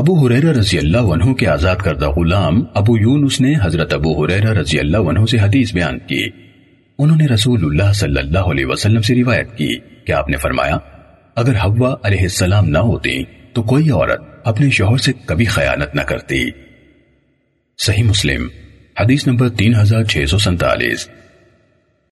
ابو حریرہ رضی اللہ عنہ کے آزاد کردہ غلام ابو یونس نے حضرت ابو حریرہ رضی اللہ عنہ سے حدیث بیان کی۔ انہوں نے رسول اللہ صلی اللہ علیہ وسلم سے روایت کی کہ آپ نے فرمایا، اگر حوا علیہ السلام نہ ہوتی تو کوئی عورت اپنے شوہر سے کبھی خیانت نہ کرتی۔ صحیح مسلم، حدیث نمبر تین ہزار چھ سو سنتالیس۔